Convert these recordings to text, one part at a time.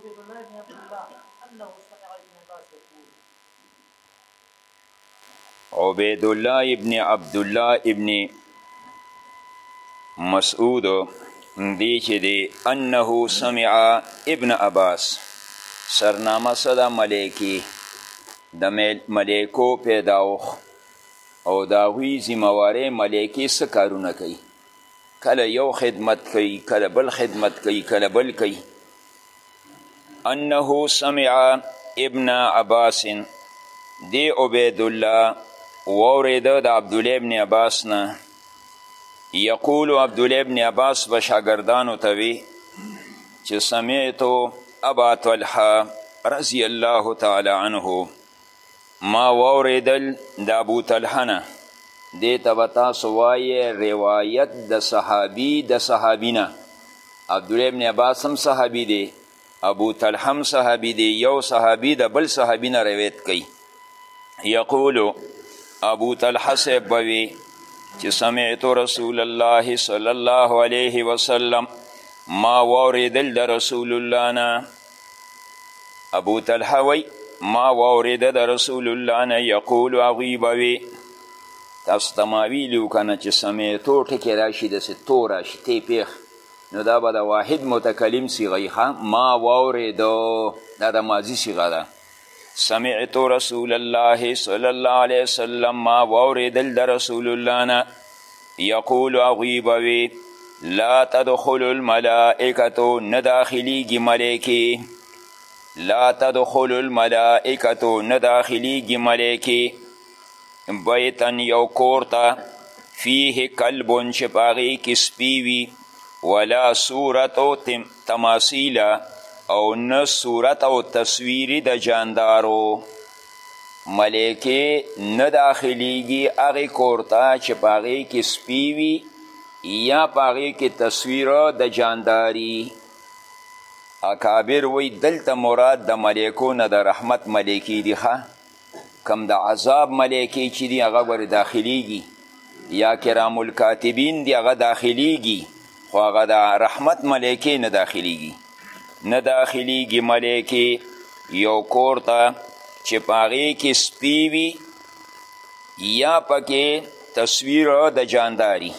عبيد الله بن عبد الله انه سمع ابن عباس يقول عبيد الله ابن عبد الله ابن مسعود دی چې دی انه سمع ابن عباس سرنامه صدا ملائکی د ملائکو پیداوخ او دا هوی ذمہ واره ملائکی څه کارونه کوي کله یو خدمت کوي کله بل خدمت کوي کله بل کوي انه سمع ابن عباس دی عبید الله واوریده د عبدالله ابن عباس نه یقول عبدالله ابن عباس به شاګردانو ته وي چې سمعتو ابا طلحه رضی الله تعالی عنه ما واورېدل د ابو طلحه نه دې ته به تاسو وایې روایت د صحابي د صحابي نه عبدالله ابن عباس هم صحابي دی ابو طلحه هم صحابي دی یو صحابي د بل صحابي نه روایت کوي یقولو ابو طلحه صاحب به وي چې سمعت رسول الله صلی الله علیه وسلم ما واورېدل د رسول الله نه ابو طلحه وی ما واورېده د رسول الله نه یقول هغوی به وی تاسو ته ما ویلي که نه چې سمیتو ټکې راشي داسې تو راشي تی پیښ نو دا به د واحد متکلم صیغه یې ما واورېده دا د ماضي صیغه ده سمعت رسول الله صلی الله علیه وسلم ما واوریدل د رسول الله نه یقول هغوی به وي لا تدخل الملائکتو نه داخلیږي ملایکې لا تدخل الملائکتو نه داخلیږي ملایکې بیتن یو کور ته فیه کلبون چې په هغې کې سپی وي ولا صورتو تم تماثیل او نه صورت او تصویری د جاندارو ملایکې نه داخلیږي هغې کور ته چې په هغې کې سپی وي یا په هغې کې تصویر د جانداري اکابر وایي دلته مراد د ملایکو نه د رحمت ملایکې دي ښه کم د عذاب ملائکې چې دي هغه ور داخلیږي یا کرام الکاتبین دي هغه داخلیږي خو هغه د رحمت ملائکې نه داخلیږي نه داخلیږي ملائکې یو کور ته چې په هغې کې سپی وي یا پکې تصویر د جانداری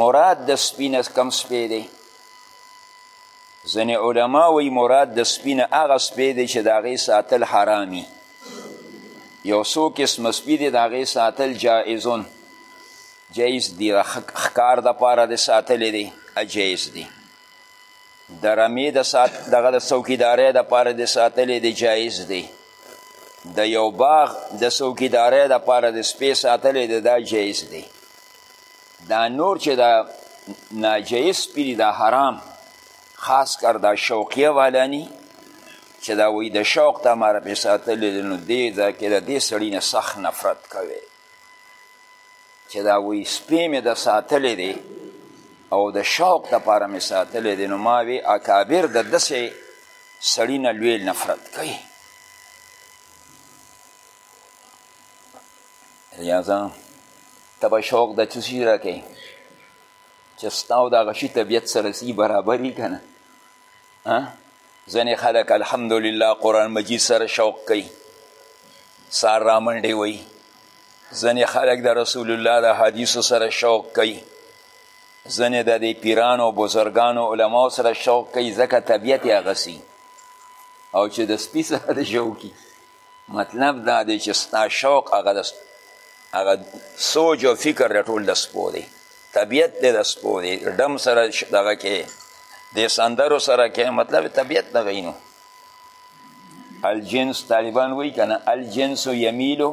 مراد د سپی نه کم سپی دی ځنې علما وی مراد د سپی نه هغه سپی دی چې د هغې ساتل حرامي یو څو قسمه سپي دي د هغې ساتل جایزون جایز دي د ښکار دپاره د ساتلی دی جایز دي د رمې د سات دغه د څوکیدارۍ دپاره د ساتلی دی جایز دی د یو باغ د څوکیدارۍ دپاره د سپې ساتلی دی دا جایز دی دا نور چې دا ناجایز سپي دي دا حرام خاص کر دا شوقیه والانی چې دا وایي د شوق ته ماره پې ساتلی دی نو دې ځای کې د دې سړي نه سخت نفرت کوي چې دا وایي سپی مې د ساتلی دی او د شوق دپاره مې ساتلی دی نو ما وی اکابر د داسې سړي نه لوی نفرت کوي اجازه ته به شوق د څه شي راکوې چې ستا او د هغه شي طبیعت سره سی برابر وي که نه ځینې خلک الحمدلله قرآن مجید سره شوق کوي سار رامنډې وایي ځینې خلک د رسول الله د حدیثو سره شوق کوي ځینې د دې پیرانو بزرګانو علماو سره شوق کوي ځکه طبیعت یې هغسي او چې د سپي سره د شوقي مطلب دا دی چې ستا شوق هغه د هغه سوچ او فکر د ټول د سپو دی طبیعت دی د سپو دی ډم سره دغه کې د سندرو سره کې مطلب طبیعت دغه نو الجنس طالبان وایي که نه الجنس یمیلو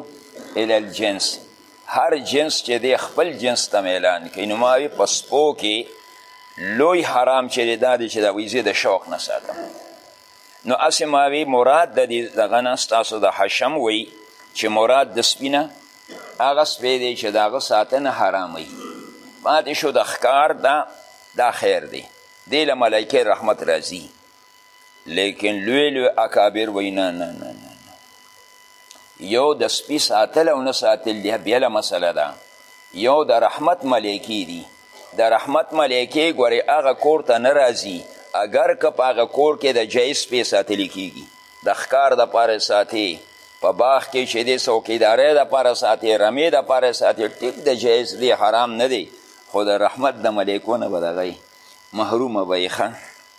الی الجنس هر جنس چې دی خپل جنس ته میلان کوي نو ما وي په سپو کې لوی حرام چې دی دا دی چې د ویزې د شوق نه ساتم نو اسې ما وی مراد د دې دغه نه ستاسو د حشم وی چې مراد د سپي نه هغه سپی دی چې د هغه ساتنه حراموي پاتې شو د ښکار دا دا خیر دی دې له ملایکې رحمت راځي لیکن لوی لوی اکابر وی نه نه نه نه یو د سپي ساتل او نه ساتل دی بیله مسله ده یو د رحمت ملایکې دي د رحمت ملایکې ګورې هغه کور ته نه راځي اګر که په هغه کور کې د جایز پې ساتلی کیږي د ښکار دپاره ساتې په باغ کې چې دی څوکیدارۍ دپاره ساتې رمې دپاره ساتې ټیک د جایز دی حرام نه دی خو د رحمت د ملایکو نه به دغه محرومه به یې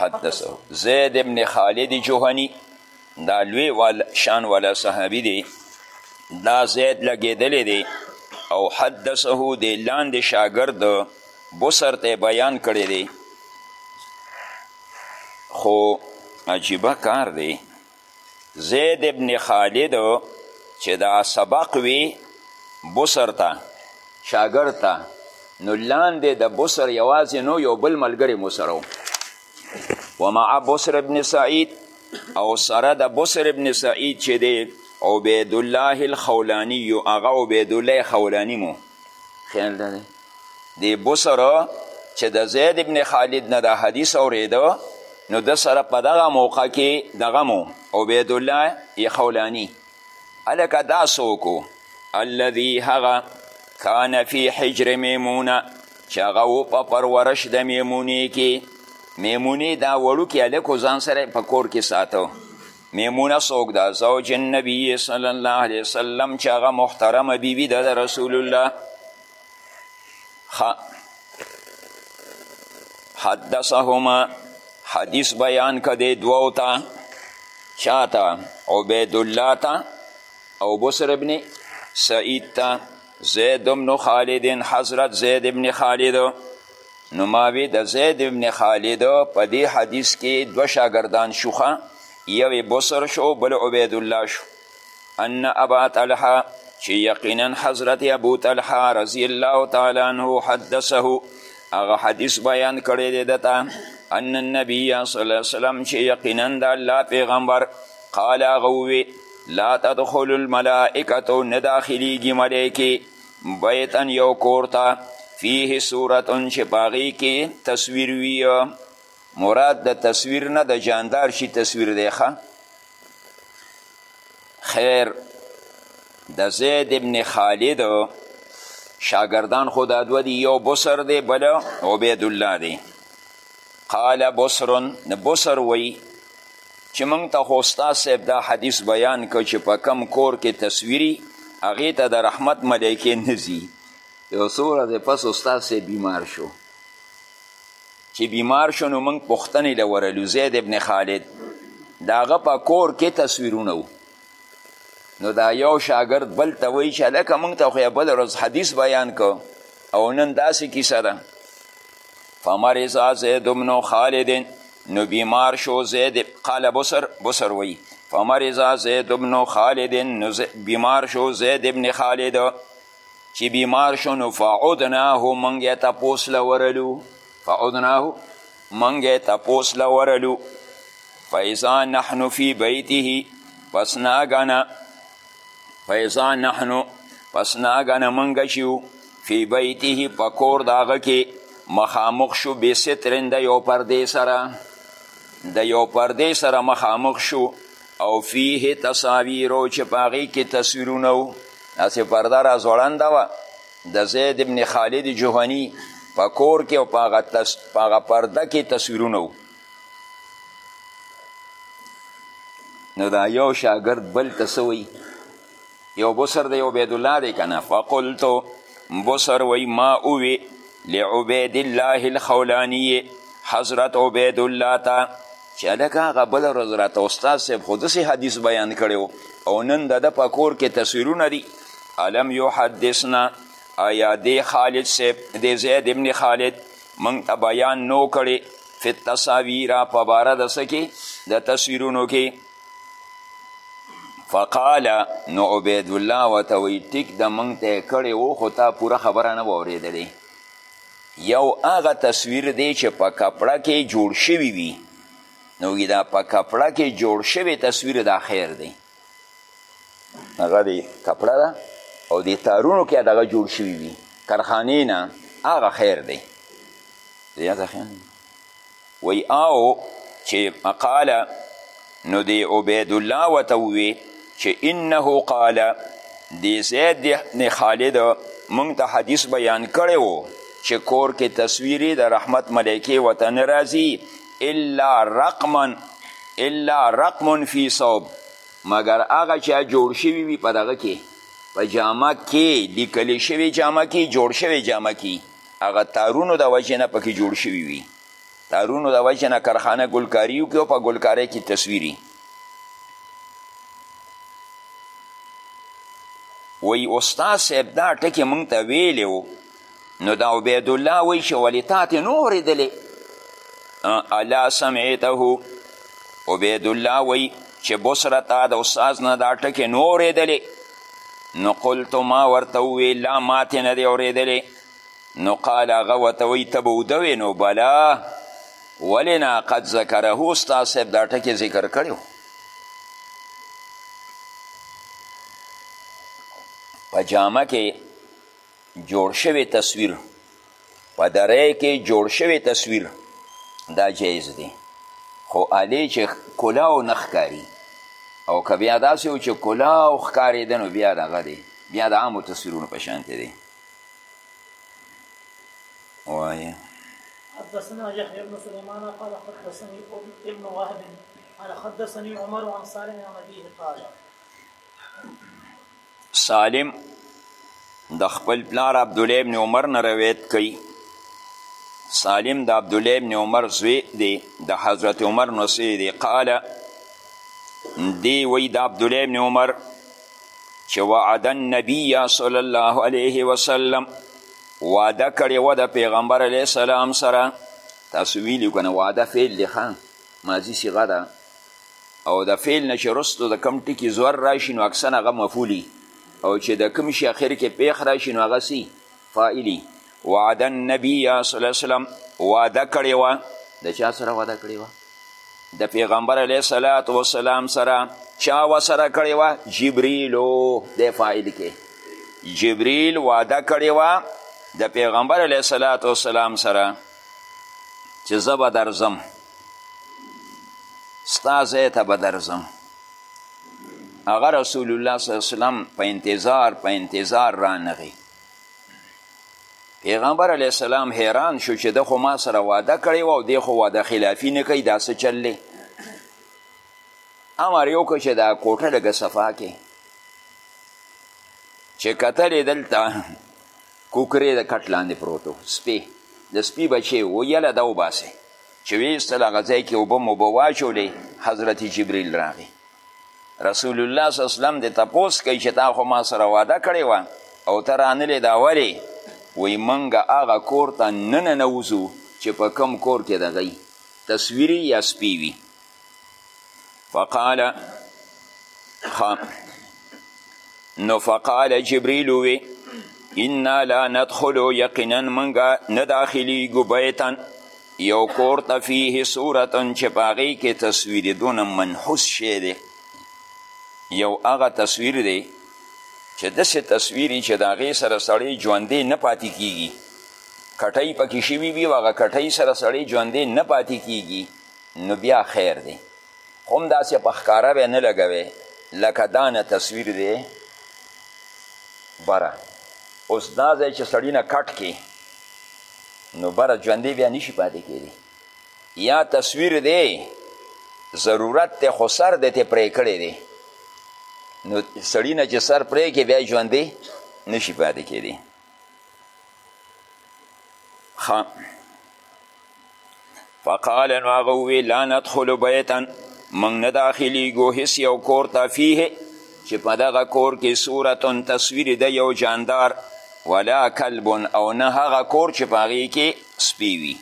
حدثه زید ابن خالد جوهنی دا لوی وال شان والا صحابي دی دا زید لګېدلی دی او حدثه دی لاندې شاګرد بسر ته بیان کړی دی خو عجیبه کار دی زید ابن خالد چې دا سبق وی بسر ته شاګرد ته نو لاندې د بسر یوازې نو یو بل ملګری مو سره و ومع بسر ابن سعید او سره د بسر ابن سعید چې دی عبیدالله الخولانی یو هغه عبیدالله خولانی مو خیال ده دی بصر چې د زید ابن خالد نه دا حدیث اوریده نو د سره په دغه موقع کې دغه مو عبیدالله یخولانی هلکه دا څوک الذي هغه کان فی حجر میمونه چې هغه و په پرورش د میمونې کې میمونې دا وړوکې هلک ځان سره په کور کې ساته میمونه څوک ده زوج النبی صلی الله علیه وسلم چې هغه محترمه بیبي ده د رسول الله حدثهما حدیث بیان کده دوو تا چاته عبید الله تا او بسر ابن سعید تا زید ابن خالد حضرت زید ابن خالد نو ماوی د زید ابن خالد په دې حدیث کې دو شاگردان شوخه یو بسر شو بل عبید الله شو ان ابا طلحه چې یقینا حضرت ابو طلحه رضی الله تعالی عنه حدثه هغه حدیث بیان کړی دی دته ان النبی صلی الله علیه وسلم چې یقینا د الله پیغمبر قال هغه ووی لا تدخل الملائکه نه داخلیږي ملایکې بیتا یو کور ته فیه صورت چې په هغې کې تصویر وي مراد د تصویر نه د جاندار شي تصویر دی ښه خیر د زید ابن خالد شاگردان خو دا دوه دي یو بصر دی بل عبیدالله دی قال بصر نه بصر وی چې موږ ته خو استاد صاحب دا حدیث بیان کړ چې په کم کور کې تصویري هغې ته د رحمت ملایکې نه ځي یو څو ورځې پس استاد صاحب بیمار شو چې بیمار شو نو موږ پوښتنې له ورلو زید ابن خالد د هغه په کور کې تصویرونه وو نو دا یو شاګرد بل ته وایي چې هلکه موږ ته خو بله ورځ حدیث بیان کو او نن داسې کیسه ده فمرض زید بن خالد نو بیمار شو زید قال بصر بصر وی فمرض زید بن خالد نو بیمار شو زید ابن خالد چې بیمار شو نو فعدناه موږ یې تپوس له ورلو فعدناه موږ یې تپوس له ورلو فاذا نحن فی بیته پس ناګنه فاذا نحن پس ناګنه موږ چې یو فی بیته په کور د هغه کې مخامخ شو بې سترن د یو پردې سره د یو پردې سره مخامخ شو او فيه تصاویر چې په هغې کې تصویرونه وو داسې پرده را ځوړنده وه د زید ابن خالد جهني په کور کې او په هغه تس... پرده کې تصویرونه وو نو دا یو شاګرد بل ته څه یو بسر دی عبید الله دی کنه فقلتو بسر وی ما اوی لعبید الله الخولانی حضرت عبید الله تا چې هلکه هغه بله ورځ راته استاد صاحب خو داسې حدیث بیان کړی او نن د ده په کور کې تصویرونه دي علم یحدثنا آیا دی خالد صاحب دی زید ابن خالد موږ ته بیان نو کړی فی التصاویر په باره د څه کې د تصویرونو کې فقال نو عبید الله وته وی ټیک د مونږ ته کړی وو خو تا پوره خبره نه واورېدلې یو هغه تصویر دی چې په کپړه کې جوړ شوی وي نو دا په کپړه کې جوړ شوی تصویر دا خیر دی هغه دی کپړه ده او د تارونو کې دغه جوړ شوی وي کرخانې نه هغه خیر دی وی او چې قاله نو دی عبیدالله ورته ووی چې انه قال دی زید بن خالد مونږ ته حدیث بیان کړی و چې کور کې تصویری د رحمت ملایکې ورته نه راځي الا رقما الا رقم فی صوب مګر هغه چې جوړ شوي وي په دغه کې په جامه کې لیکل شوي جامه کې جوړ شوي جامه کې هغه تارونو د وجې نه پکې جوړ شوي وي تارونو د وجې نه کرخانه ګلکاري وکړي او په ګلکارۍ کې تصویري وی استاد صاحب دا ټکې مونږ ته ویلی و نو دا عبیدالله وی چې ولې تا تې نه اورېدلې الا سمعته عبیدالله وی چې بصره تا د استاد نه دا ټکې نه اورېدلې نو قلت ما ورته ووی لا ماتې نه دی اورېدلی نو قال هغه ورته وایي ته به اوده وې نو بلا ولې نه قد ذکره استاد صاحب دا ټکې ذکر کړی په جامه کې جوړ شوی تصویر په درې کې جوړ شوی تصویر دا جایز دی خو علی چې کلاو نه ښکاري او که بیا داسې و چې کلاو ښکارېده نو بیا دغه دی بیا د عامو تصویرونو په شانتې دی وایه حدثنا يحيى بن سليمان قال حدثني ابن وهب قال حدثني عمر عن صالح عن ابيه قال سالم د خپل پلار عبدالله ابن عمر نه روایت کوي سالم د عبدالله ابن عمر زوی دی د حضرت عمر نسوی دی قال دی وی د عبدالله ابن عمر چې وعد النبی صلی الله علیه وسلم وعده کړې وه د پیغمبر علیه السلام سره تاسو ویلي که نه وعده فعل دی ښه ماضي صيغه ده او د فعل نه چې وروسته د کوم ټکي زور راشي نو اکثر هغه مفعولي او چې د کوم شي اخر کې پېښ راشي نو هغه سي فاعلي وعد النبي صلی الله علیه وسلم وعده کړې وه د چا سره وعده کړې وه د پیغمبر علیه صلات وسلام سره چا وسره کړې وه جبریلو د فاعل کې جبریل وعده کړې وه د پیغمبر علیه صلات وسلام سره چې زه به درځم ستا ځای ته به درځم هغه رسول الله صلی وسلم په انتظار په انتظار رانغی پیغمبر علیه السلام حیران شو چې د خو ما سره واده کړی و او دی خو واده خلافي نه کوي دا څه چل دی امر یې وکړ چې دا کوټه لږه صفا کې چې کتلې دلته کوکری د کټ لاندې پروت و سپی د سپي بچی و یله دا وباسئ چې ویستل هغه ځای کې اوبه موبه واچولې حضرت جبریل راغی رسول الله صلی الله علیه وسلم د تپوس کوي چې تا خو ما سره واده کړی وه او ته رانلې دا ولې وایي موږ هغه کور ته نننوځو چې په کم کور کې دغی تصویري یا سپی وي فقال خام نو فقال جبريل وی انا لا ندخل یقینا منګه نه داخلیږو بیتا یو کور ته فیه صورتا چې په هغې کې تصویر دونه منحوس شی دی یو هغه تصویر دی چې داسې تصویري چې د هغې سره سړی ژوندی نه پاتې کیږي کټۍ پکې شوي وي هغه کټۍ سره سړی ژوندی نه پاتې کیږي نو بیا خیر دی خو هم داسې په ښکاره به نه لګوې لکه دا نه تصویر دی بره اوس دا ځای چې سړی نه کټ کې نو بره ژوندی بیا نشي پاتې کېدی یا تصویر دی ضرورت دی خو سر دی ته پرې کړی دی نو سړی نه چې سر پرې کې بیا ژوندی نشي پاتې کېدی ښه فقال نو هغه ووی لا ندخل بیتا موږ نه داخلیږو هیڅ یو کور ته فیه چې په دغه کور کې صورت تصویر د یو جاندار ولا کلب او نه هغه کور چې په هغې کې سپی وي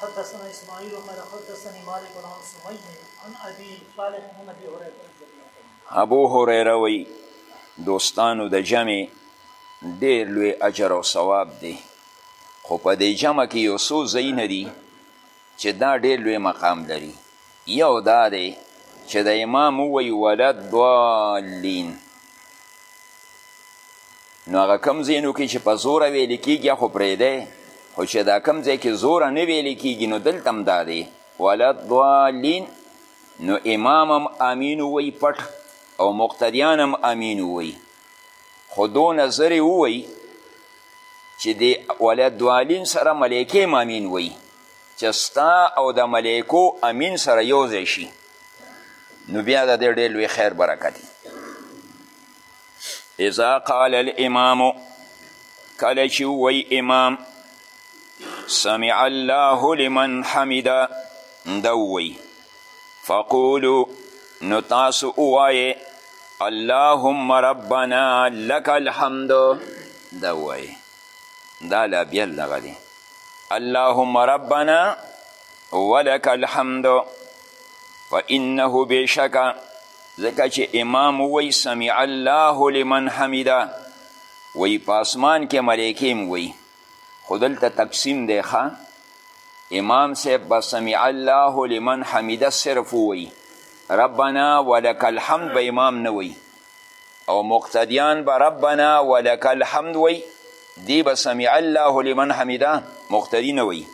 حدثنا اسماعيل قال حدثني مالك عن سمي عن ابي صالح عن ابي هريره ابو هريره وي دوستانو د جمع ډیر لوی اجر او ثواب دی خو په دې جمع کې یو څو ځایونه دي چې دا ډېر لوی مقام لري یو دا دی چې د امام ووایي ولا ضالین نو هغه کم ځینو کې چې په زوره ویل کېږي خو پرېږدی خو چې دا کم ځای کې زوره نه ویل کېږي نو دلته هم دا دی ولا ضالین نو امام هم امین ووایي پټ او مقتدیان هم امین ووایي خو دونه زرې ووایي چې د ولدوالین سره ملایکې هم امین وایي چې ستا او د ملایکو امین سره یو ځای شي نو بیا د دې ډېر لوی خیر برکت اذا قال الامام کله چې ووایي امام سمع الله لمن حمده دا ووایي فقولو نو تاسو اوایې اللهم ربنا لک الحمد دا وایې دا لا بیا دغه دی اللهم ربنا ولک الحمد فانه بشکه ځکه چې امام وی سمع الله لمن حمده وی پاسمان کې ملائکه هم وی خو دلته تقسیم دی ښه امام صاحب به سمع الله لمن حمیده صرف ووایي ربنا ولک الحمد به امام نه وایي او مقتدیان به ربنا ولک الحمد وایي دی به سمع الله لمن حمیده مقتدی نه وایي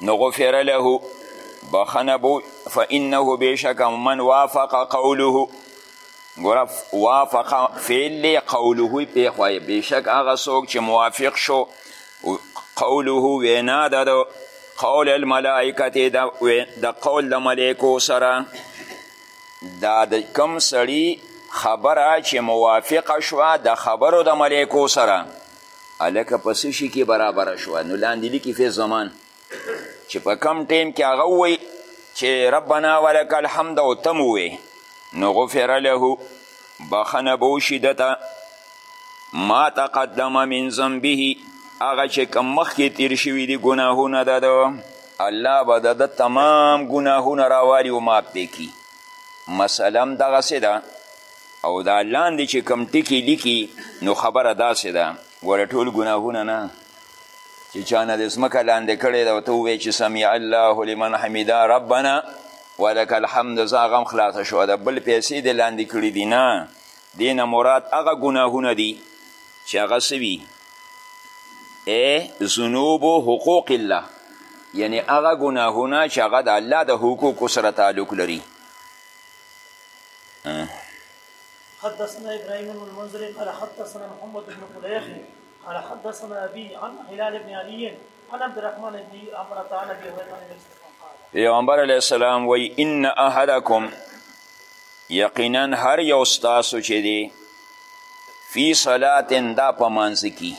نو غفر له بخنه بو فانه بشک من وافق قوله ګوره وافق فعل دی قوله پېښوی بېشک هغه څوک چې موافق شو قوله وینا ده د قول الملائکتې د قول د ملایکو سره دا د کم سړي خبره چې موافقه شوه د خبرو د ملایکو سره هلکه په څه شي کې برابره شوه نو لاندې لیکي فی زمان چې په کم ټیم کې هغه ووایي چې ربنا ولک الحمد او تم ووایي نو غفر له بخنه به وشي ده ته ما تقدم من ذنبه هغه چې کم مخکې تیر شوي دي ګناهونه ده ده الله به د ده تمام ګناهونه راوالي او معاف دی کي مسله هم دغسې ده او دا لاندې چې کم ټکي لیکي نو خبره داسې ده ګوره ټول ګناهونه نه چې چا نه دې ځمکه لاندې کړې ده ورته ووایي چې سمع الله لمن حمیده ربنا ولک الحمد زه هغه هم خلاصه شوه ده بل پیسې دې لاندې کړي دي نه دې نه مراد هغه ګناهونه دي چې هغه څه وي ذنوب حقوق الله یعنی هغه ګناهونه چې هغه د الله د حقوقو سره تعلق لري حدثنا ابراهيم بن المنذر قال حدثنا محمد بن قليخ قال حدثنا ابي عن هلال بن علي عن عبد الرحمن بن عمرو عن ابي هريره عن النبي پیغمبر علیه السلام وی ان احدکم یقینا هر یو ستاسو چې دی فی صلات دا په مانځ کی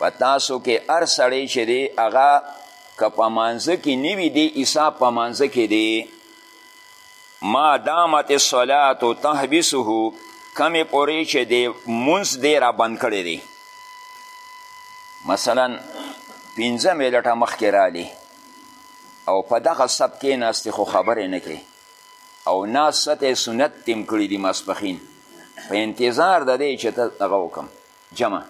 په تاسو کې هر سړی چې دی هغه که په مانځ کې نه وي دی حساب په مانځ کې دی ما دامت الصلات تحبسه کمی پوری چې دی منز دی را بند کړی دی مثلا پنځه ملټه مخکې رالی او په دغه سب کې ناستې خو خبرې نه کوي او ناس سته سنت تیم کړي دي ماسپخین په انتظار د دی چې ته دغه وکم جمع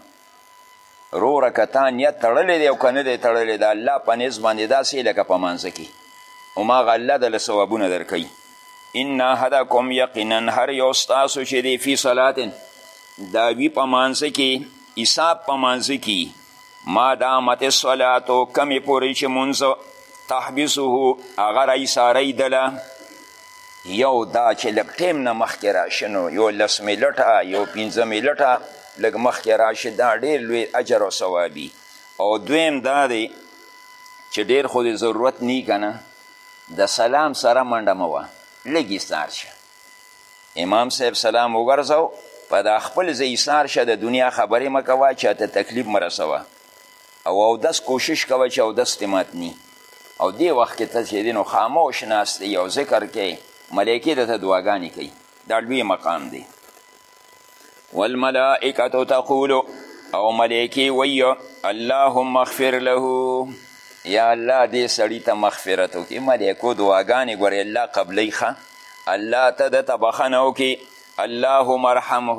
روره که تا نیت تړلی دی او که نه دی تړلی د الله په نس باندې داسې لکه په مانځه کې هماغه الله دله ثوابونه درکوي ان احدکم یقینا هر یو ستاسو چې دی فی صلات دا وي په مانځه کې حساب په مانځه کې ما دامت صلاتو کمې پورې چې مونځ تحبسه هغه رایساری دله یو دا چې لږ ټیم نه مخکې راشي نو یو لس ملټه یو پنځه ملټه لږ مخکې راشي دا ډېر لوی اجر او ثوابي او دویم دا دی چې ډېر خو دې ضرورت نی که نه د سلام سره منډه مه وه لږ ایستار شه امام صاحب سلام وګرځو په دا خپل ځای ایستار شه د دنیا خبرې مه کوه چاته تکلیف مه رسوه او اودس کوشش کوه چې اودس دې مات نی او دې وخت کې ته چې نو خاموش ناست دی او ذکر کې ملایکې درته دعاګانې کوي دا لوی مقام دی والملائکه تقول او ملایکې وایي اللهم اغفر له یا الله دې سړي ته مغفرت وکړي ملایکو دعاګانې ګورې الله قبلوي ښه الله ته ده ته بخښنه وکړي اللهم ارحمه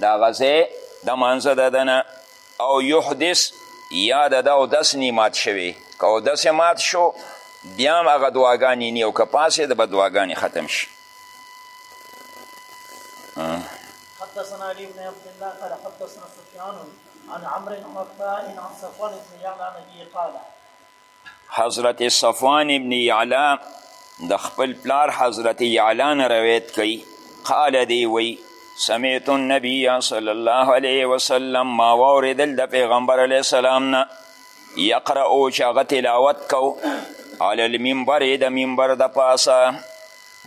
دا غزه د مانزه د دنه او یحدث یا د دا او دس نی مات شوی که او دس مات شو بیا هم هغه دعاګانې نی او که پاسې د به دعاګانې ختم شي حدثنا علي بن عبد الله قال حدثنا سفيان عن عمرو بن عطاء عن صفوان بن يعلى النبي قال حضرت صفوان ابن یعلا د خپل پلار حضرت یعلا نه روایت کوي قال دی وی سمعت النبی صلی الله علیه وسلم ما واوریدل د پیغمبر علیه السلام نه یقرأ چې هغه تلاوت کو علی المنبر د منبر د پاسه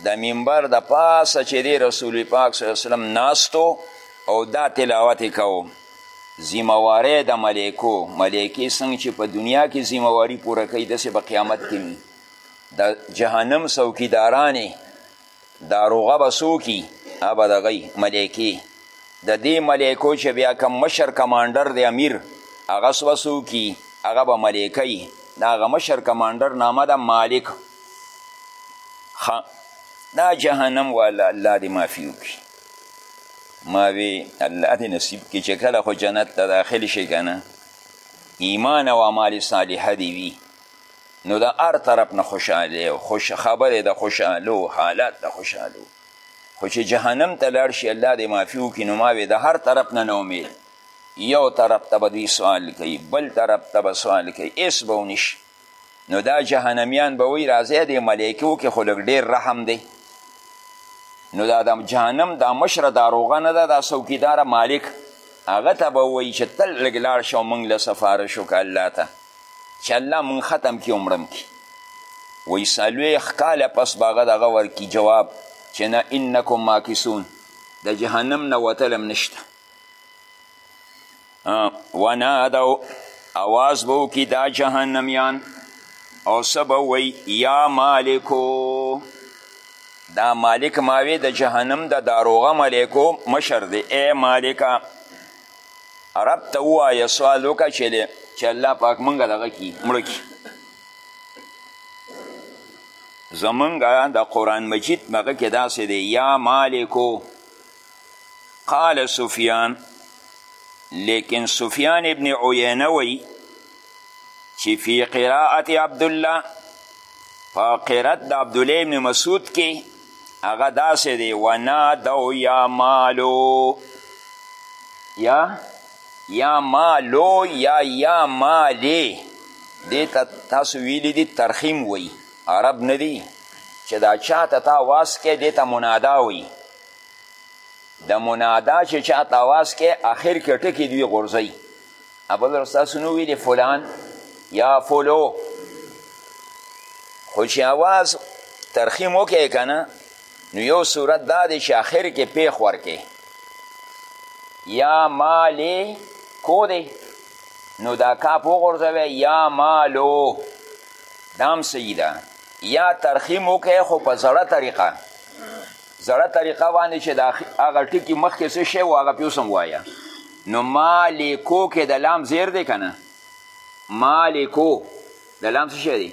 د منبر د پاسه چې دی رسول پاک صلی الله علیه وسلم ناستو او دا تلاوت کو ذموارۍ د ملیکو ملیکې څنګه چې په دنیا کې ذمواري پوره کوي داسې به قیامت کې وي د جهنم څوکیدارانې داروغه به څوک وي هغه به دغه ملیکې د دې ملیکو چې بیا کوم مشر کمانډر دی امیر هغه به څوک وي هغه به ملیکه وي د هغه مشر کمانډر نامه ده مالک دا جهنم والا الله دې معافي وکړي ما وی الله دې نصیب کې چې کله خو جنت ته داخل شي که نه ایمان او اعمال صالحه دې وي نو د هر طرف نه خوشحالی او خوش خبرې د خوشحالو حالات د خوشحالو خو چې جهنم ته لاړ شي الله دې معافي وکړي نو ما وی د هر طرف نه نه امید یو طرف ته به دوی سوال کوي بل طرف ته به سوال کوي هېڅ به ونشي نو دا جهنميان به وی راځی دی ملائکو کې خو لږ ډیر رحم دی نو دا د جهنم دا مشره داروغه نه ده دا څوکیداره مالک هغه ته به وایي چې تل لږ لاړ شه موږ له سفارش وکړه الله ته چې الله موږ ختم کړي عمرم کړي وایي څلوېښت کاله پس به هغه دغه ورکړي جواب چې نه انکم ماکسون د جهنم نه وتلم نشته ونادو اواز به وکړي دا جهنمیان او څه به وی یا مالکو دا مالک ماوی د جهنم د داروغه ملکو مشر دی ای مالکه رب ته ووایه سوال وکړه چې دی چې الله پاک مونږ دغه کی مړه کی زمونږ د قرآن مجید مغه کې داسې دی یا مالکو قال سفیان لیکن سفیان ابن عینه وی چې فی قراءت عبدالله په قرات د عبدالله ابن مسعود کې هغه داسې دی ونادو یا مالو یا یا مالو یا یا مالی دې ته تاسو ویلی دي ترخیم وی عرب نه دی چې دا چا ته تا واس کې دې ته منادا وی د منادا چې چا ته اواز کې اخر کې ټکې دوی غورځوي ابل ستاسو نو ویلې فلان یا فلو خو چې اواز ترخیم وکړي که نه نو یو صورت دا دی چې اخر کې پیښ ورکې یا مالې کو دی نو دا کاپ وغورځوی یا مالو دام صحیح ده یا ترخیم وکړي خو په زړه طریقه زړه طریقه باندې چې د هغه ټکي مخکې څه شی و هغه پې اوس هم وایه نو مالکو کې د لام زیر دی که نه مالکو د لام څه شی دی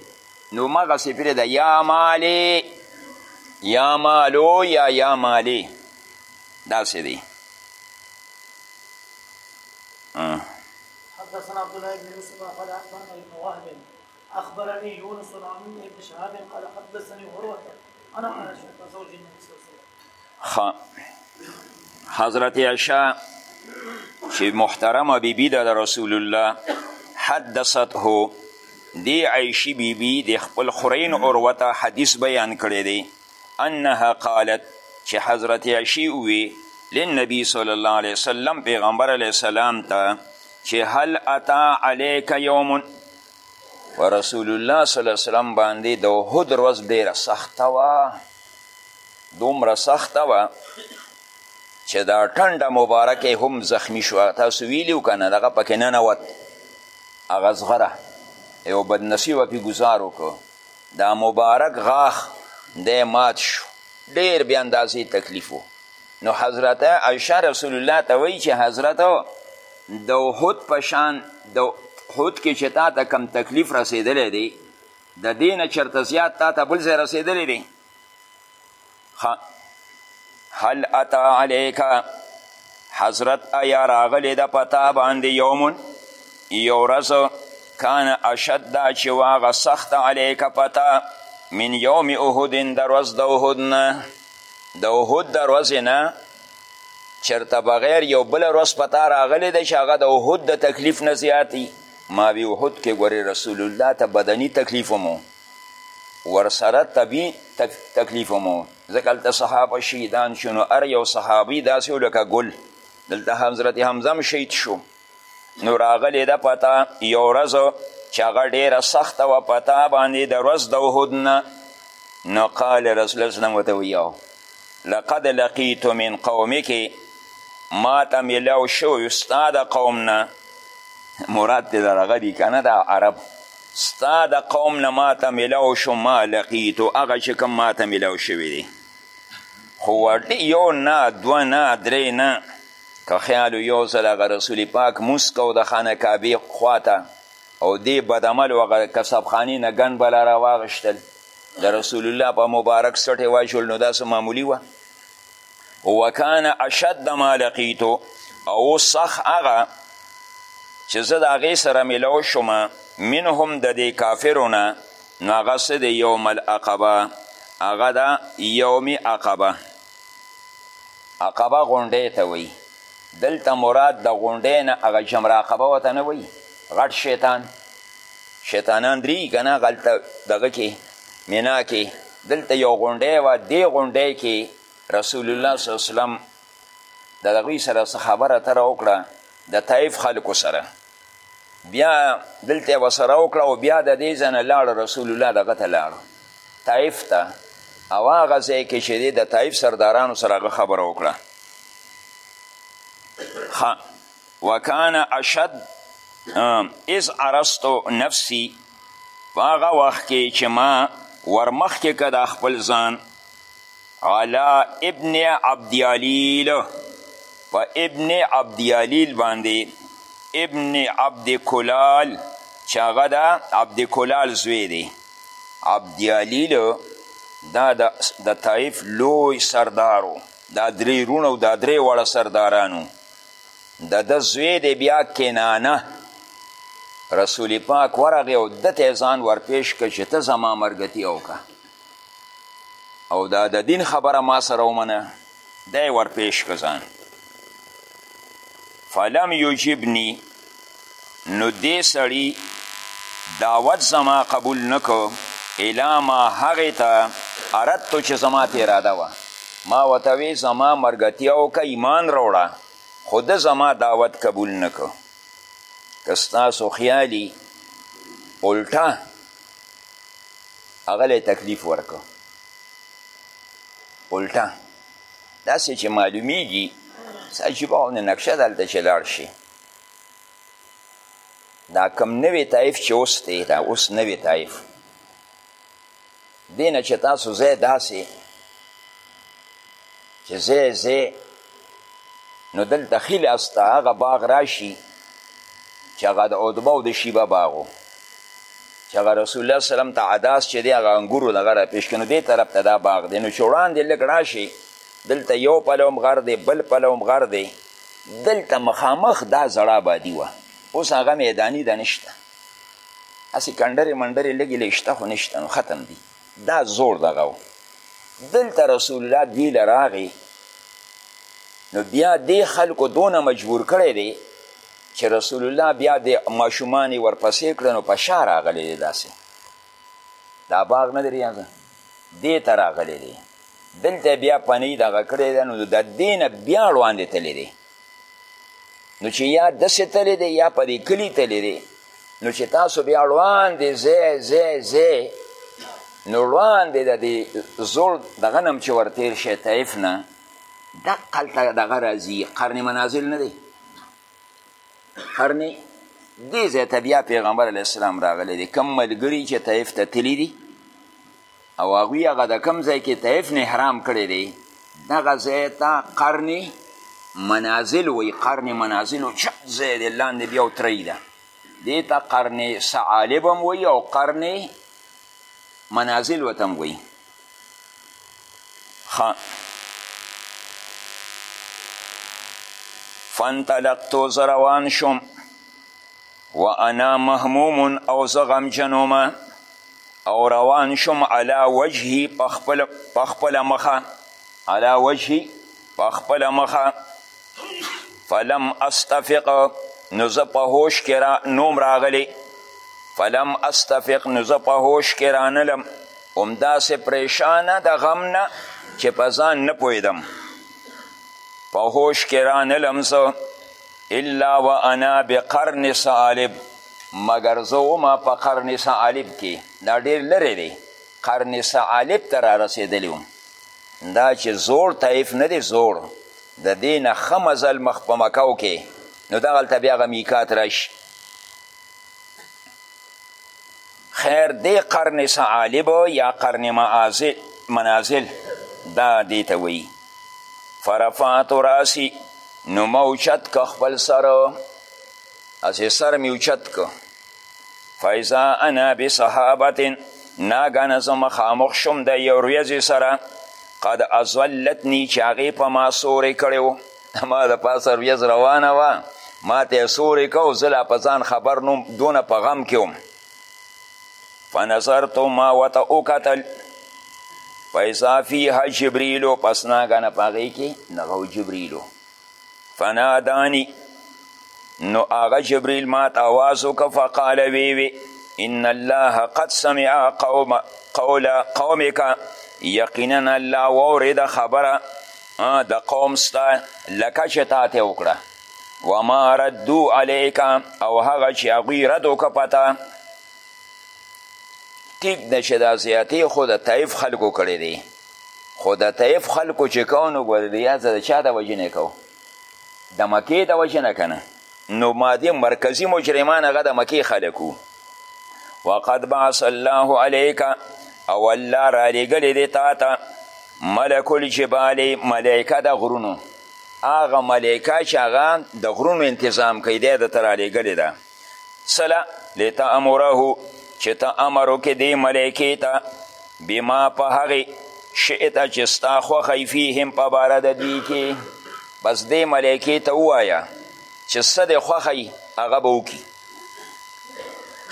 نو مغسې پرې ده یا مالې یا مالو یا یا مالې داسې دی حدثنا عبد الله بن يوسف قال اخبرنا ابن وهب اخبرني يونس عن ابن شهاب قال حدثني عروه انا عائشه زوج النبي صلى الله عليه وسلم حضرت عائشه چې محترمه بیبي ده د رسول الله حدثته دی عائشی بیبي د خپل خورین عروه ته حدیث بیان کړی دی انها قالت چې حضرت عائشی وی لنبی صلی الله علیه وسلم پیغمبر علیه السلام ته چې هل اتا علیک یومن و رسول الله صلی الله علیه وسلم باندې د احد ورځ ډیره سخته وه دومره سخته وه چې دا ټنډه مبارکه هم زخمی شو تاسو ویلي و که نه دغه پکې ننوت هغه زغره یو بدنصیبه پې ګزار وکړو دا مبارک غاښ دی مات شو ډیر بې اندازې تکلیف و نو حضرت عایشه رسول الله ته وایي چې حضرت د احد په شان د احد کې چې تا ته کم تکلیف رسېدلی دی د دې نه چېرته زیات تا ته بل ځای رسېدلی دی خا هل اتا علیک حضرت ایا راغلی د پتا باندې یومن یو ورځ کان اشد دا چې واغه سخت علیک پتا من یوم احد د ورځ د احد نه د احد د ورځې نه چرته بغیر یو بل ورځ پتا راغلی دی چې هغه د احد د تکلیف نه زیاتی ما وی احد کې ګورې رسول الله ته بدني تکلیف مو ورسره طبیعي تکلیف هم وو ځکه هلته صحابه شهیدان شو نو هر یو صحابي داسې و لکه ګل دلته حضرت حمزه هم شهید شو نو راغلې ده پته یو ورځ چې هغه ډېره سخته وه په تا باندې د ورځ د احد نه نو قال رسول الله وسلم ورته ویو لقد لقیت من قومک ما ته میلاو شوی ستا د قوم نه مراد دې د هغه دي که نه د عرب ستا د قوم نه ماته ملاو شو ما لقیتو هغه چې کوم ماته ملاو شوی دی خو یو نه دوه نه درې نه که خیال یو ځل هغه رسول پاک موس کو د خانه کعبې خواته او دې بدعملو هغه کسبخانې نه ګن بلا راواغشتل د رسول الله په مبارک سټې واچول نو داسې معمولي وه وکان اشد ما لقیتو او سخ هغه چې زه د هغې سره ملو شوم منهم د دې کافرو نه نو هغه څه دی یوم العقبه هغه ده یوم عقبه عقبه غونډۍ ته وایي دلته مراد د غونډۍ نه هغه جمره عقبه ورته نه وایي غټ شیطان شیطانان درېږي که نه هغه هلته دغه کې مینا کې دلته یو غونډی وه دې غونډی کې رسول الله صلی الله وسلم د هغوی سره څه خبره تره وکړه د طایف خلکو سره بیا دلته وسره وکړه او بیا د دې ځنه لاړ رسول الله دغه ته لاړ طایف ته او هغه ځای کې چې د طایف سردارانو سره هغه خبره وکړه وکان اشد از ارستو نفسی په هغه وخت کې چې ما ورمخکې که دا خپل ځان علا ابن عبدیالیل په ابن عبدیالیل باندې ابن عبد کلال چې هغه د عبد کلال زوی دی عبدیالیل دا د طایف لوی سردارو دا درې روڼه او دا درې واړه سردارانو د ده زوی دی بیا کنانه رسول پاک ورغی او ده ته ځان ورپیش که چې ته زما مرګتی او که او دا د دین خبره ما سره ومنه دی ورپیش که ځان فلم یجبنی نو دې سړي دعوت زما قبول نکو الا ما هغې ته اردتو چې زما ته اراده وه ما ورته وې زما مرګتیا وکه ایمان روړه خو ده زما دعوت قبول نکو که ستاسو خیالي الټا هغه له تکلیف ورکو الټا داسې چې معلومیږي عجیبه نقشه دلته چې لاړ شي دا کم نوی طایف چې اوس دی دا اوس نوی طایف دې نه چې تاسو ځای داسې چې ځای ځای نو دلته ښي لاس ته هغه باغ راشي چې هغه د عدبه او د شیبه باغ و چې هغه رسول الله سلم ته عداس چې دی هغه انګورو دغه راپېش کړي نو دې طرف ته دا باغ دی نو چې وړاندې لږ راشي دلته یو پلو هم غر دی بل پلو هم غر دی دلته مخامخ دا زړه آبادي وه اوس هغه میداني ده نشته هسې کنډرې منډرې لږې لږې شته خو نشته نو ختم دي دا زوړ دغه و دلته رسول الله دوی له راغی نو بیا دې خلکو دونه مجبور کړی دی چې رسول الله بیا د ماشومان ورپسې کړه نو په شا راغلی دی داسې دا باغ نه دی ریاضه دې ته راغلی دی دلته بیا پنی دغه کړی ده نو د دې نه بیا وړاندې تللی دی نو چې یا داسې تللی دی یا په دې کلي تللی دی نو چې تاسو بیا وړاندې ځای ځای ځای نو وړاندې د دې زوړ دغه نه هم چې ورتېر شی طیف نه دقلته دغه راځي قرن منازل نه دی قرن دې ځای ته بیا پیغمبر علیه السلام راغلی دی کوم ملګري چې طیف ته تللي دي او هغوی هغه د کوم ځای کې طیف نه احرام کړی دی دغه ځای ته قرن منازل وی قرن منازل او چت ځای دی لاندې بیا او تری ده دې ته قرن ثعالب هم وی او قرن منازل ورته هم وی فانطلقتو زه روان شوم و انا مهموم او زه غمجن وم او روان شوم علا وجهي په خپل په خپل مخه علا وجهي په خپل مخه فلم استفق نو زه په هوش کې را نوم راغلی فلم استفق نو زه په هوش کې رانلم همداسې پریشانه د غم نه چې په ځان نه پوهېدم په هوش کې رانلم زه الا وانا بقرن ثعالب مګر زه ومه په قرن ثعالب کې دا ډېر لرې دی قرن ثعالب ته را رسېدلی وم دا چې زوړ طایف نه دی زوړ د دې نه ښه مزل مخ په مکه وکې نو دغلته بیا هغه میکات راشي خیر دی قرن ثعالب یا قرن منازل دا دی ته وی فرفعت راسی نو ما اوچت که خپل سر اسې سر مې اوچت که فاذا انا بصحابت ناګانه زه مخامخ شوم د یو ورځې سره قد اظلتني چې هغې په ما سورې کړی ما د پاسه ورځ روانه وه ما ته یې سورې کو زه لا په ځان خبر نوم دونه په غم کې وم فنظرت ما ورته وکتل فاذا فیها جبریلو پس ناګنه په هغې کې نغو جبریلو فنادانی نو هغه جبریل ما ته آواز وکړه فقال وی وی ان الله قد سمع قوم قول قومک یقینا الله واورېده خبره د قوم ستا لکه چې تا ته وکړه وما ردو علیک او هغه چې هغوی رد وکړه په تا ټیک ده چې دا زیاتې خو د طایف خلکو کړی دی خو د طایف خلکو چې کو نو ګوره د یازه د چا د وجې نه کو د مکې د وجې نه که نه نو مادي مرکزي مجرمان هغه د مکې خلک وقد بعث الله علیک او الله رالیږلی دی تا ته ملک الجبال ملایکه د غرونو هغه ملایکه چې هغه د غرونو انتظام کوي دی درته رالیږلې ده سلا لتامره چې ته امر وکړې دې ملایکې ته بما په هغې شئته چې ستا خوښی فیهم په باره د دوی کې بس دې ملایکې ته ووایه چې څه دې خوښه وي هغه به وکړي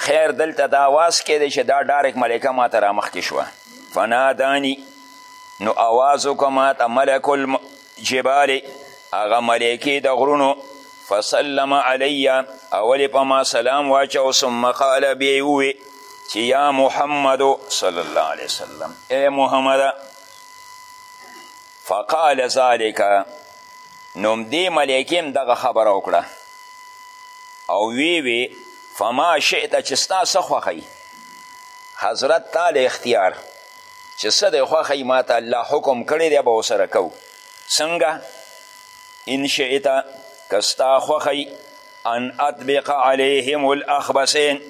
خیر دلته دا اواز کې دی چې دا ډارک ملایکه ما ته رامخکې شوه فنادانی نو اواز وکړه ما ته ملک الجبال هغه ملایکې د غرونو فسلم علی اول په ما سلام واچو ثم قال بی وی چې یا محمد صلی الله علیه وسلم اے محمد فقال ذالک نو دې ملایکې هم دغه خبره وکړه او وی وی فما شئت چې ستا څه خوښوي حضرت تا له اختیار چې څه دی خوښوي ما ته الله حکم کړی دی به ورسره کوو څنګه ان شئت که ستا خوښوي ان اطبق علیهم الاخبسین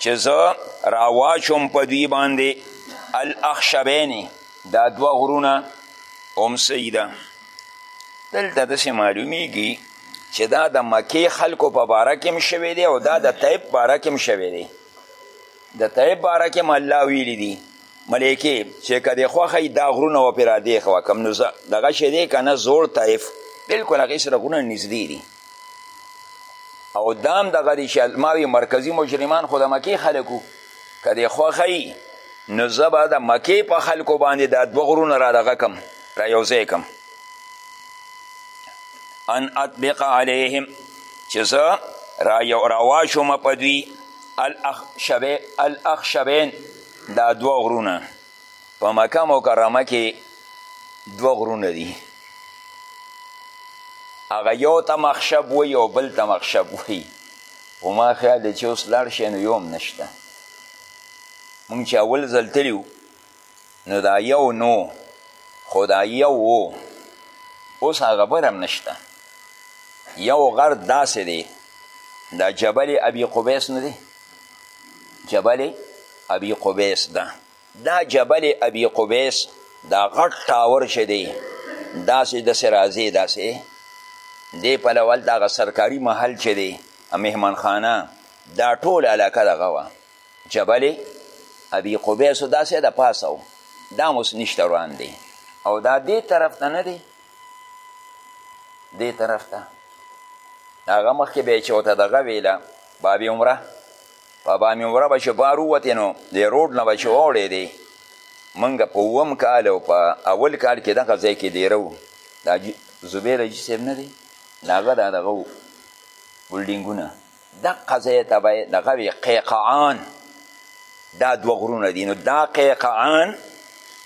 چې زه راواچوم په دوی باندې الاخشبینې دا دوه غرونه هم صحیح ده دلته داسې معلومیږي چې دا د مکې خلکو په باره کې هم شوی دی او دا د طیب باره کې هم شوی دی د طیب باره کې هم الله ویلی دي ملایکې چې که دې خوښه وي دا غرونه و پرې رادېخوا کم نو دغه شی دی که نه زوړ طیف بلکل هغې سره غرونه نږدې دي او دام دغه دی چې ما وی مرکزي مجرمان خو د مکې خلک که دې خوښه یي نو زه به د مکې په خلکو باندې دا دوه غرونه را دغه کم را یو ځای کم ان اطبق علیهم چې زه را یو راواشوم په دوی الاخشبین دا دوه غرونه په مکه مکرمه کې دوه غرونه دي هغه یو ته مخشب وي او بل ته مخشب وي خو ما خیال دی چې اوس لاړ شی نو یو هم نشته مونږ چې اول ځل تللي نو دا یو نو خو دا یو و اوس هغه بل هم نشته یو غر داسې دی دا جبل ابي قبیس نه دی جبل ابي قبیس ده دا جبل ابي قبیس دا غټ ټاور چې دی داسې داسې راځې داسې دی په لول دا غ سرکاري محل چې دی مهمان خانه دا ټول علاقه دغه وه جبل ابي قبیس داسې د پاسه و دا اوس نشته روان دی او دا دې طرف ته نه دی دې طرف ته هغه مخکې به یې چې ورته دغه ویله بابي عمره په باميوره به چې بار ووتې نو د روډ نه به چې اوړی دی موږ په اووم کال او په اول کال کې دغه ځای کې دیره وو دا زبیر حاجي صاحب نه دی د هغه دا دغه وو بلډینګونه دقه ځای ته به دغه وي قیقعان دا دوه غرونه دي نو دا قیقعان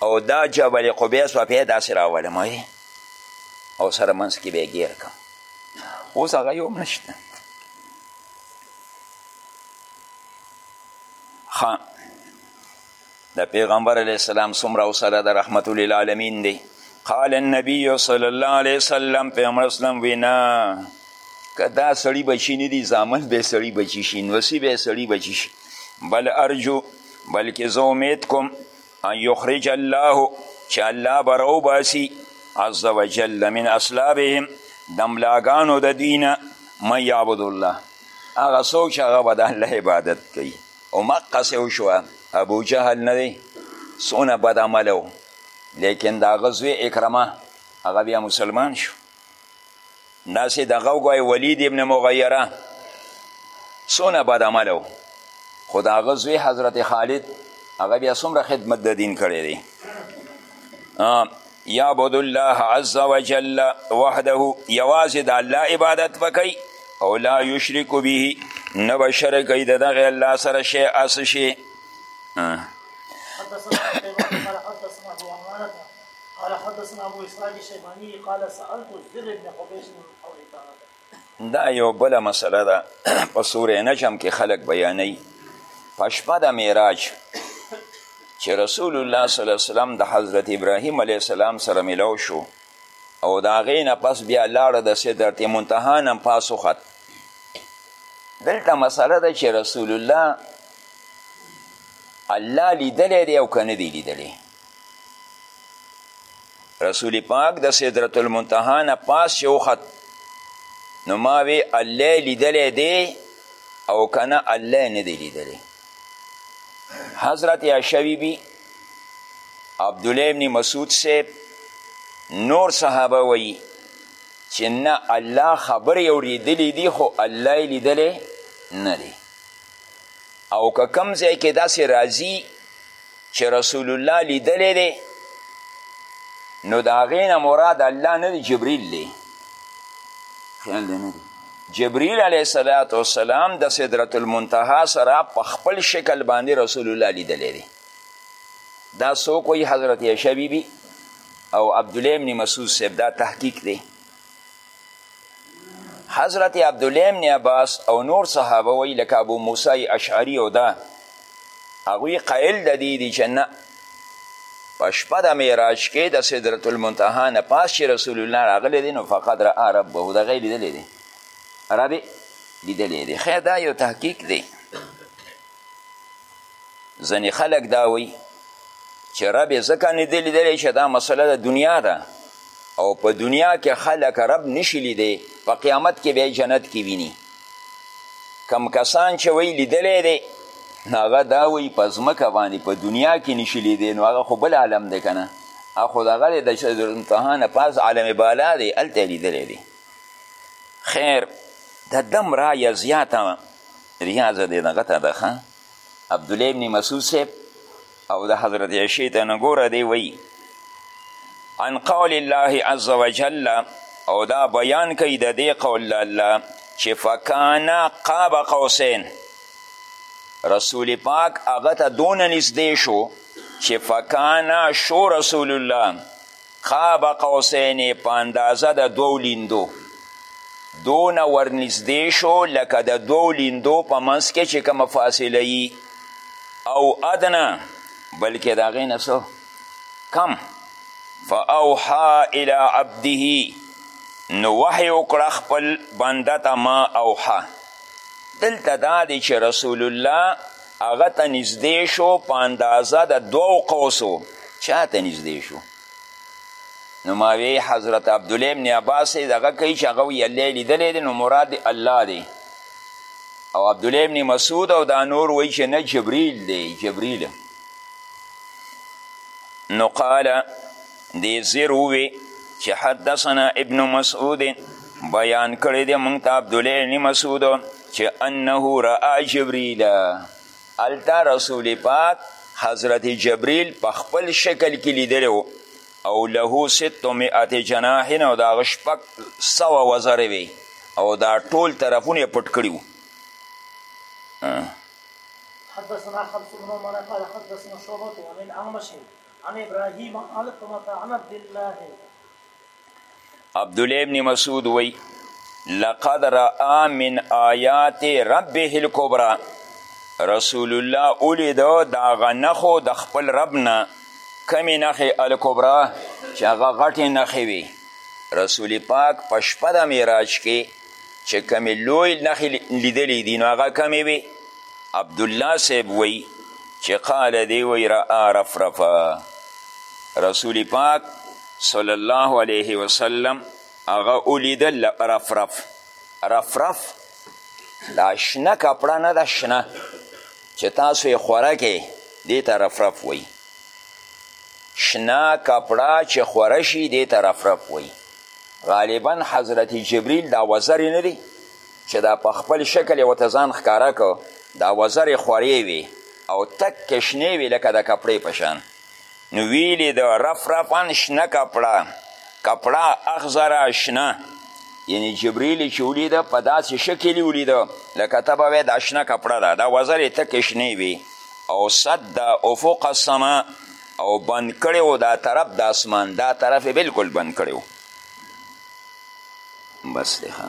او دا جبل قبیس به پې داسې راولم او سره منځ کې به یې ګیر کړم اوس هغه یو هم نشته خان د پیغمبر علی السلام سمره او سره د رحمت للعالمین دی قال النبی صلی الله علیه وسلم پیغمبر اسلام وینا که دا سړی بچی نه دی زامن به سړی بچی شي نوسی به سړی بچی شي بل ارجو بلکې زه امید کوم ان یخرج الله چې الله به راوباسي عز وجل من اصلابهم د ملاګانو د دوی نه من یعبد الله هغه څوک چې هغه به د الله عبادت کوي همقسې وشوه ابو جهل نه دی څونه بد عمله و لیکن د هغه زوی اکرمه هغه بیا مسلمان شو داسې دغه وګوئ ولید ابن مغیره څونه بد عمله و خو د هغه زوی حضرت خالد هغه بیا څومره خدمت د دین کړی دی یعبد الله عز وجل وحده یوازې د الله عبادت وکوي او لا یشرک به نه به شرک کوي د دغه الله سره شی هسې شی قال حدثنا ابو اسحاق الشيباني قال سالت الزر بن حبيش من قول تعالى دا یو بل مسله ده په سورې نجم کې خلک بیانوي په شپه د معراج چې رسول الله صلی الله علیه وسلم د حضرت ابراهیم علیه السلام سره ملو شو او د هغې نه پس بیا لاړه د سدرت منتها نه پاس وخت دلته مسله ده چې رسول الله الله لیدلی دی او که نه دی لیدلی رسول پاک د سدرت المنتها نه پاس چې وخت نو ما وی الله لیدلی دی او کنه الله نه دی لیدلی حضرت عشوی بی عبدالله ابن مسعود صاحب نور صحابه وی چې نه الله خبرې اوریدلی دی خو الله یې لیدلی نه دی او که کم ځای کې داسې راځي چې رسول الله لیدلی دی نو د هغې نه مراد الله نه دی جبریل دی خیال دی نه دی جبریل علیه صلات وسلام د سدرت المنتها سره په خپل شکل باندې رسول الله لیدلی دی دا څوک وایي حضرت عیشه بیبي او عبدالله ابن مسعود صاحب دا تحقیق دی حضرت عبدالله ابن عباس او نور صحابه وی لکه ابو موسی اشعری او دا هغوی قائل د دې دي چې نه په شپه د معراج کې د سدرت المنتها نه پاس چې رسول الله راغلی دی نو فقط را ربه د غی لیدلی دی رب لیدلی دی خیر دا یو تحقیق دی ځنې خلک دا وی چې رب یې ځکه نه دی لیدلی چې دا مسله د دنیا ده او په دنیا کې خلک رب نشي لیدی په قیامت کې بیا جنت کې ویني کم کسان چې وی لیدلی دی نو هغه دا وی په ځمکه باندې په دنیا کې نشي لیدی نو هغه خو بل عالم دی که نه خو دغه دی د انتها نه پاس عالم بالا دی هلته لیدلی دی خیر د دم رایه زیاته ریاضه دی دغه ته ده عبدالله ابن مسعود صاحب او د حضرت عشی ته نګوره دی وی عن قول الله عز وجل او دا بیان کوي د دې قول د الله چې فکانا قاب قوسین رسول پاک هغه ته دونه نږدې شو چې فکانا شو رسول الله قاب قوسین په اندازه د دوو لیندو دونه ورنږدې شو لکه د دوو لیندو په منځ کې چې کومه فاصله یي او ادنا بلکې د هغې نه څه کم فاوحا الی عبده نو وحی وکړه خپل بنده ته ما اوحا دلته دا دی چې رسول الله هغه ته نږدې شو په اندازه د دوو قوسو چا ته نږدې شو نو ما وی حضرت عبدالله ابن عباس دغه کوي چې هغه وی الله لیدلی دی نو مراد الله دی او عبدالله ابن مسعود او دا نور وی چې نه جبریل دی جبریل نو قال دی زیر ووی چې حدثنا ابن مسعود بیان کړی دی مونږ ته عبدالله ابن مسعود چې انه رأى جبريل التا رسول پاک حضرت جبريل په خپل شکل کې لیدلی او له ست مئت جناح او د هغه شپږ سوه وزرې وې او دا ټول طرفونه یې پټ کړي وو حدثنا خلف بن عمر قال حدثنا شعبة عن الأعمش عن إبراهيم علقمة عن عبد الله عبدالله ابن مسعود وی لقد را من آیات ربه الکبرا رسول الله اولیدو د هغه نښو د خپل رب نه کمې نښې الکبرا چې هغه غټې نښې وي رسول پاک په شپه د معراج کې چې کمې لوی نښې لیدلې دي نو هغه کمې وي عبدالله صاحب وی چې قال دی وی را رفرفه رسول پاک صلی الله علیه وسلم هغه ولیدل رف رف رف رف دا شنه کپړه نه ده شنه چې تاسو یې خوره کې دې ته رف رف وایي شنه کپړه چې خوره شي دې ته رف رف وایي غالبا حضرت جبریل دا وزرې نه دی چې دا په خپل شکل یې ورته ځان ښکاره کړ دا وزرې خورې وي او تک کشنې وي لکه د کپړې په شان نو ویلی د رف رفن شنه کپړه کپړه اخزره شنه یعنی جبریل چې ولیده په داسې شکل یې ولیده لکه ته به وایې دا شنه کپړه ده دا وزرې تکې شنې وي او صد د افق السما او بند کړی و دا طرف د اسمان دا طرف یې بلکل بند کړی و بس دی ښه